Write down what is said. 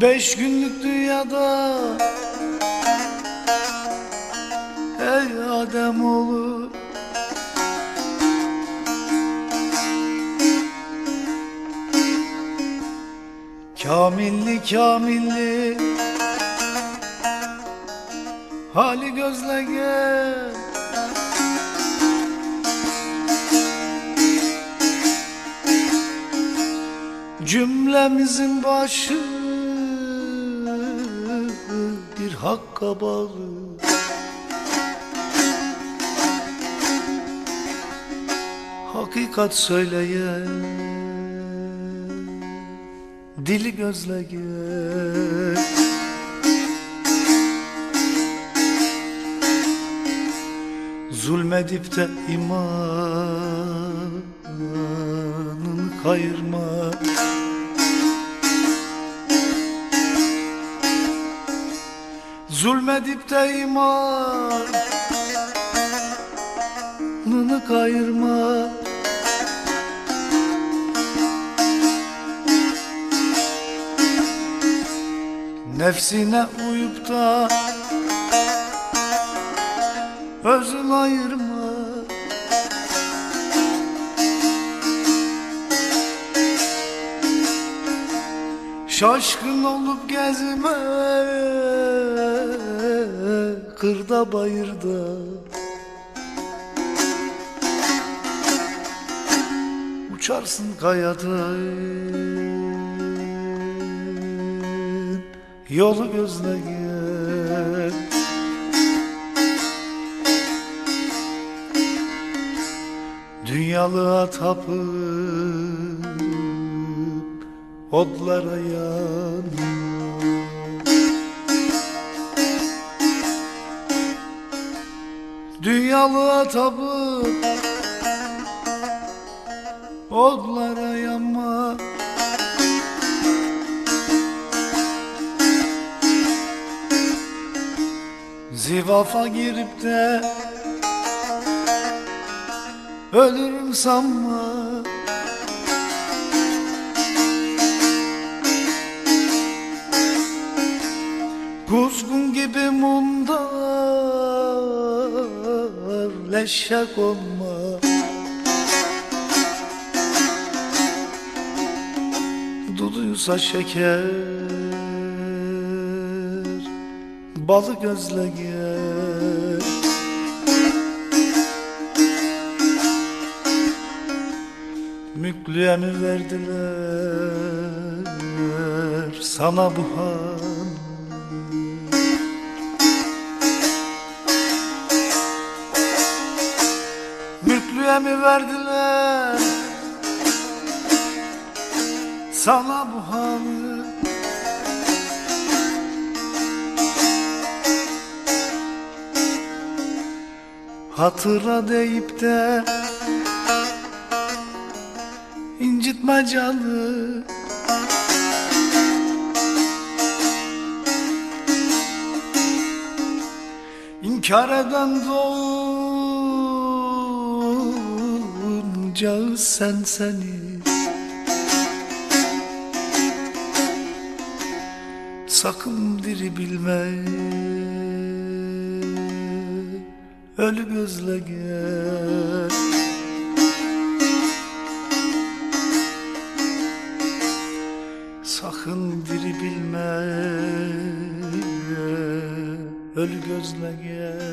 Beş günlük dünyada. Ey Adem oğlu. Kamilli kamilli. Hali gözle gel. Cümlemizin başı hakka bağlı. Hakikat söyleyen Dili gözle gel Zulmedip de imanını kayırma Zulmedip de imanını kayırma. Nefsine uyup da özün ayırma. Şaşkın olup gezme Kırda bayırda. Uçarsın kayadan Yolu gözle gel Dünyalığa tapıp Odlara yanma Dünyalığa tapıp Odlara yanma Zivafa girip de Ölürüm sanma Kuzgun gibi mundar Leşe konma Duduysa şeker Balı gözle gel Müklüye mi verdiler Sana bu han mi verdiler. Sana bu halı. Hatıra deyip de incitme canı. İnkar eden doğunca sen seni Sakın diri bilme. Ölü gözle gel. Sakın diri bilme. Ölü gözle gel